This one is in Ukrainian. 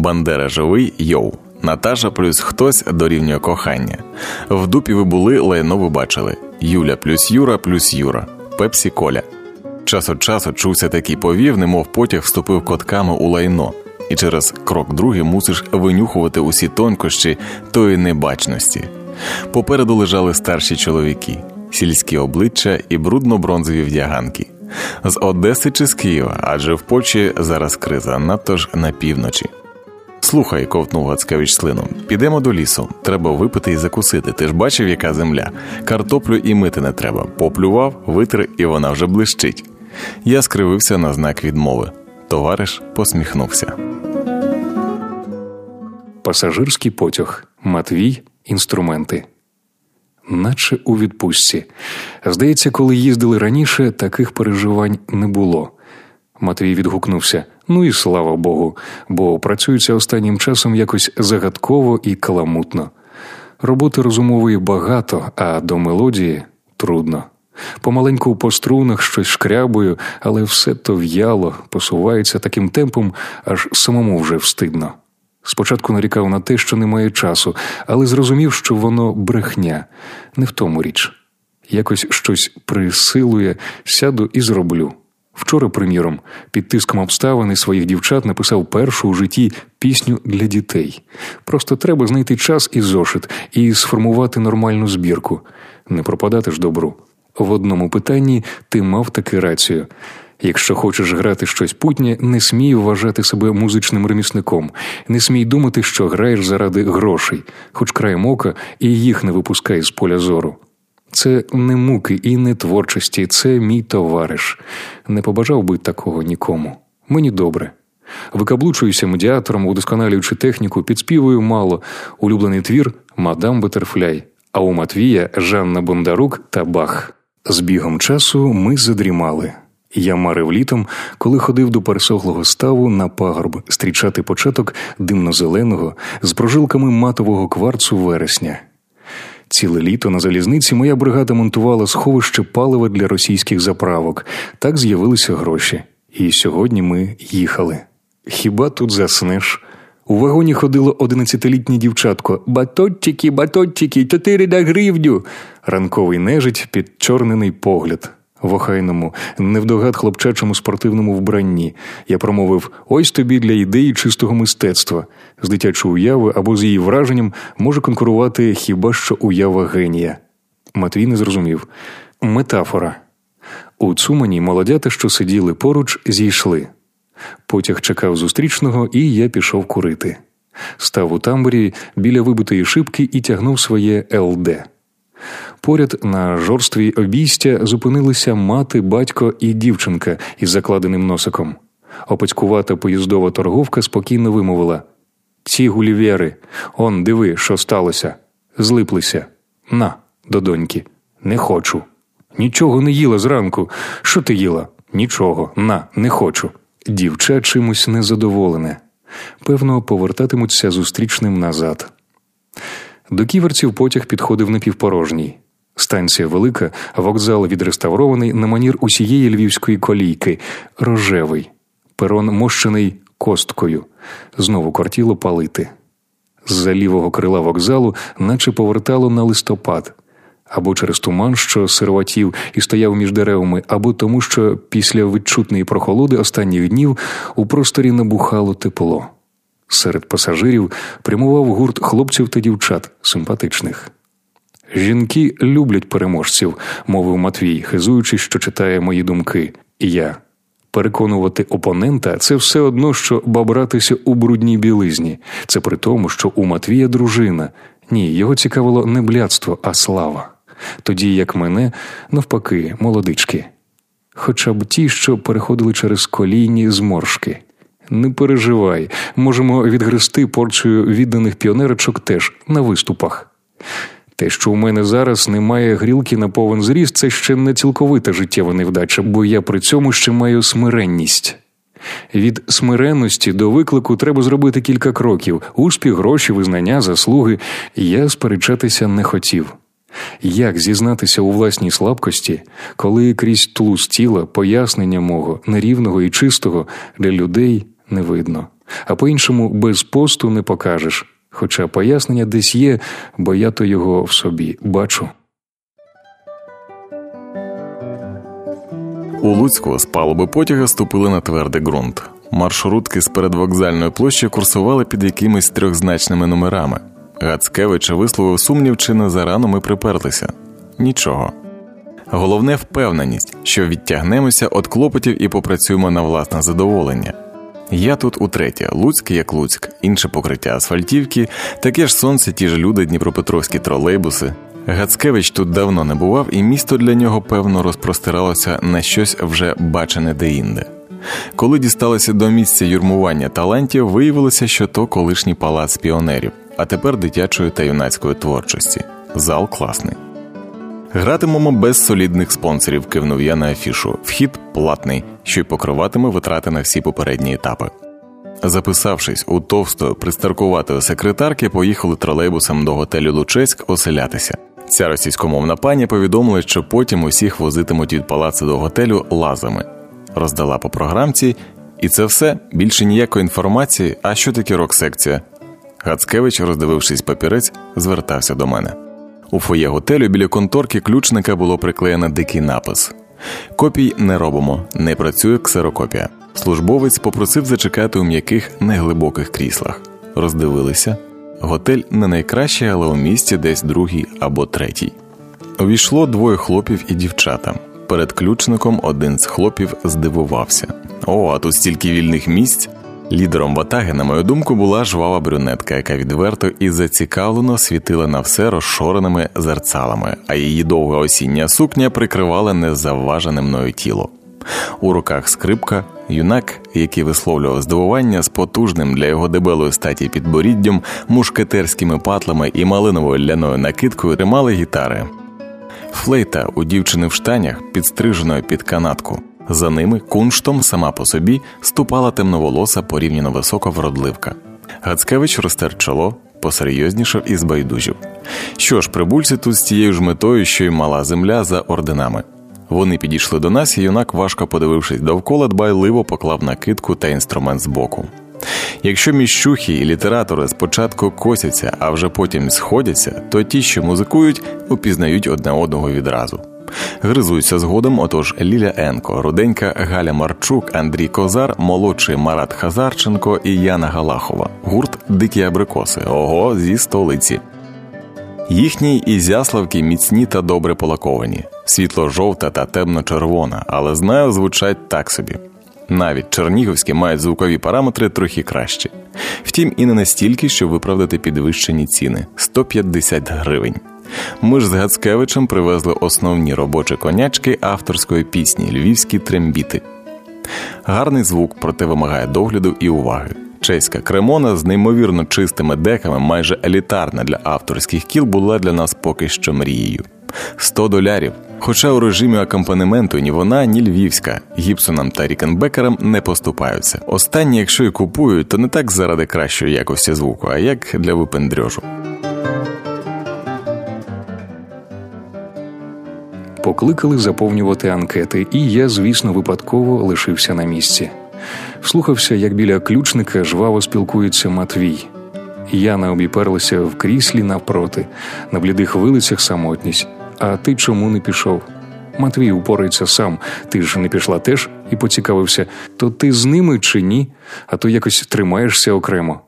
Бандера живий йоу. Наташа плюс хтось дорівнює кохання. В дупі ви були, лайно ви бачили. Юля плюс Юра плюс Юра. Пепсі Коля. Час від часу чувся такий повів, немов потяг вступив котками у лайно, і через крок другий мусиш винюхувати усі тонкощі тої небачності. Попереду лежали старші чоловіки, сільські обличчя і брудно-бронзові вдяганки. З Одеси чи з Києва, адже в Польщі зараз криза, надто ж на півночі. Слухай, ковтнув Гацкевич слину, підемо до лісу. Треба випити і закусити. Ти ж бачив, яка земля. Картоплю і мити не треба. Поплював, витри, і вона вже блищить. Я скривився на знак відмови. Товариш посміхнувся. Пасажирський потяг. Матвій. Інструменти. Наче у відпустці. Здається, коли їздили раніше, таких переживань не було. Матвій відгукнувся. Ну і слава Богу, бо працюється останнім часом якось загадково і каламутно. Роботи розумової багато, а до мелодії трудно. Помаленьку по струнах щось шкрябую, але все то в'яло, посувається таким темпом, аж самому вже встидно. Спочатку нарікав на те, що немає часу, але зрозумів, що воно брехня, не в тому річ. Якось щось присилує, сяду і зроблю. Вчора, приміром, під тиском обставин своїх дівчат написав першу у житті пісню для дітей. Просто треба знайти час і зошит, і сформувати нормальну збірку, не пропадати ж добру. В одному питанні ти мав таки рацію. Якщо хочеш грати щось путнє, не смій вважати себе музичним ремісником, не смій думати, що граєш заради грошей, хоч краєм ока і їх не випускай з поля зору. Це не муки і не творчості, це мій товариш. Не побажав би такого нікому. Мені добре. Викаблучуюся медіатором, удосконалюючи техніку, підспівую мало, улюблений твір Мадам Бетерфляй, а у Матвія Жанна Бондарук та Бах. З бігом часу ми задрімали. Я марив літом, коли ходив до пересохлого ставу на пагорб стрічати початок димно-зеленого з прожилками матового кварцу вересня. Ціле літо на залізниці моя бригада монтувала сховище палива для російських заправок. Так з'явилися гроші. І сьогодні ми їхали. Хіба тут заснеш? У вагоні ходило одинадцятилітнє дівчатко. Батотчики, батотчики, чотири на гривню. Ранковий нежить підчорнений погляд. В охайному, невдогад хлопчачому спортивному вбранні я промовив ось тобі для ідеї чистого мистецтва. З дитячої уяви або з її враженням може конкурувати хіба що уява генія. Матвій не зрозумів. Метафора. У Цумані молодята, що сиділи поруч, зійшли. Потяг чекав зустрічного, і я пішов курити. Став у тамбурі біля вибитої шибки і тягнув своє ЛД. Поряд на жорствій обійстя зупинилися мати, батько і дівчинка із закладеним носиком. Опацькувата поїздова торговка спокійно вимовила: Ці гулівєри, он, диви, що сталося. Злиплися. На, до доньки. Не хочу. Нічого не їла зранку. Що ти їла? Нічого, на, не хочу. Дівча чимось незадоволене. Певно, повертатимуться зустрічним назад. До ківерців потяг підходив напівпорожній. Станція велика, вокзал відреставрований на манір усієї львівської колійки, рожевий, перон мощений косткою, знову кортіло палити. З-за лівого крила вокзалу, наче повертало на листопад, або через туман, що сирватів і стояв між деревами, або тому, що після відчутної прохолоди останніх днів у просторі набухало тепло. Серед пасажирів прямував гурт хлопців та дівчат симпатичних. Жінки люблять переможців, мовив Матвій, хизуючись, що читає мої думки, і я. Переконувати опонента це все одно, що бабратися у брудній білизні. Це при тому, що у Матвія дружина. Ні, його цікавило не блядство, а слава. Тоді, як мене, навпаки, молодички. Хоча б ті, що переходили через колійні зморшки. Не переживай, можемо відгрести порцію відданих піонерочок теж на виступах. Те, що у мене зараз немає грілки на повен зріст, це ще не цілковита життєва невдача, бо я при цьому ще маю смиренність. Від смиренності до виклику треба зробити кілька кроків: успіх, гроші, визнання, заслуги. Я сперечатися не хотів. Як зізнатися у власній слабкості, коли крізь тлус тіла пояснення мого нерівного і чистого для людей не видно, а по-іншому без посту не покажеш. Хоча пояснення десь є, бо я то його в собі бачу. У Луцьку з палуби потяга ступили на твердий ґрунт. Маршрутки з передвокзальної площі курсували під якимись трьохзначними номерами. Гацкевич висловив сумнів, чи не зарано ми приперлися. Нічого. Головне впевненість, що відтягнемося від клопотів і попрацюємо на власне задоволення. Я тут утретє, Луцьк як Луцьк, інше покриття асфальтівки, таке ж сонце, ті ж люди, дніпропетровські тролейбуси. Гацкевич тут давно не бував, і місто для нього, певно, розпростиралося на щось вже бачене деінде. Коли дісталися до місця юрмування талантів, виявилося, що то колишній палац піонерів, а тепер дитячої та юнацької творчості. Зал класний. Гратимемо без солідних спонсорів, кивнув я на афішу. Вхід платний, що й покриватиме витрати на всі попередні етапи. Записавшись у товстої пристаркуватої секретарки, поїхали тролейбусом до готелю Лучеськ оселятися. Ця російськомовна пані повідомила, що потім усіх возитимуть від палацу до готелю лазами. Роздала по програмці, і це все більше ніякої інформації. А що таке рок-секція? Гацкевич, роздивившись папірець, звертався до мене. У фоє готелю біля конторки ключника було приклеєно дикий напис: Копій не робимо, не працює ксерокопія. Службовець попросив зачекати у м'яких неглибоких кріслах. Роздивилися. Готель не найкращий, але у місті десь другий або третій. Увійшло двоє хлопів і дівчата. Перед ключником один з хлопів здивувався: О, а тут стільки вільних місць. Лідером ватаги, на мою думку, була жвава брюнетка, яка відверто і зацікавлено світила на все розшореними зерцалами, а її довга осіння сукня прикривала незавважене мною тіло. У руках скрипка, юнак, який висловлював здивування з потужним для його дебелої статі підборіддям, мушкетерськими патлами і малиновою ляною накидкою тримали гітари. Флейта у дівчини в штанях, підстриженою під канатку. За ними кунштом сама по собі ступала темноволоса порівняно висока вродливка. Гацкевич розтер чоло, посерйознішав і збайдужив. Що ж, прибульці тут з тією ж метою, що й мала земля за орденами. Вони підійшли до нас, і юнак, важко подивившись довкола, дбайливо поклав накидку та інструмент збоку. Якщо міщухи і літератори спочатку косяться, а вже потім сходяться, то ті, що музикують, упізнають одне одного відразу. Гризуються згодом, отож Ліля Енко, руденька Галя Марчук, Андрій Козар, молодший Марат Хазарченко і Яна Галахова, гурт Дикі Абрикоси, ого, зі столиці. Їхні ізяславки міцні та добре полаковані, світло-жовта та темно-червона, але знаю, звучать так собі. Навіть чернігівські мають звукові параметри трохи кращі. Втім, і не настільки, щоб виправдати підвищені ціни 150 гривень. Ми ж з Гацкевичем привезли основні робочі конячки авторської пісні Львівські трембіти. Гарний звук, проте вимагає догляду і уваги. Чеська кремона з неймовірно чистими деками, майже елітарна для авторських кіл, була для нас поки що мрією. 100 долярів. Хоча у режимі акомпанементу ні вона, ні львівська, гіпсонам та рікенбекерам не поступаються. Останні, якщо і купують, то не так заради кращої якості звуку, а як для випендрьожу. Покликали заповнювати анкети, і я, звісно, випадково лишився на місці. Слухався, як біля ключника жваво спілкується Матвій. Яна обіперлася в кріслі навпроти, на блідих вилицях самотність. А ти чому не пішов? Матвій упорається сам, ти ж не пішла теж і поцікавився, то ти з ними чи ні, а то якось тримаєшся окремо.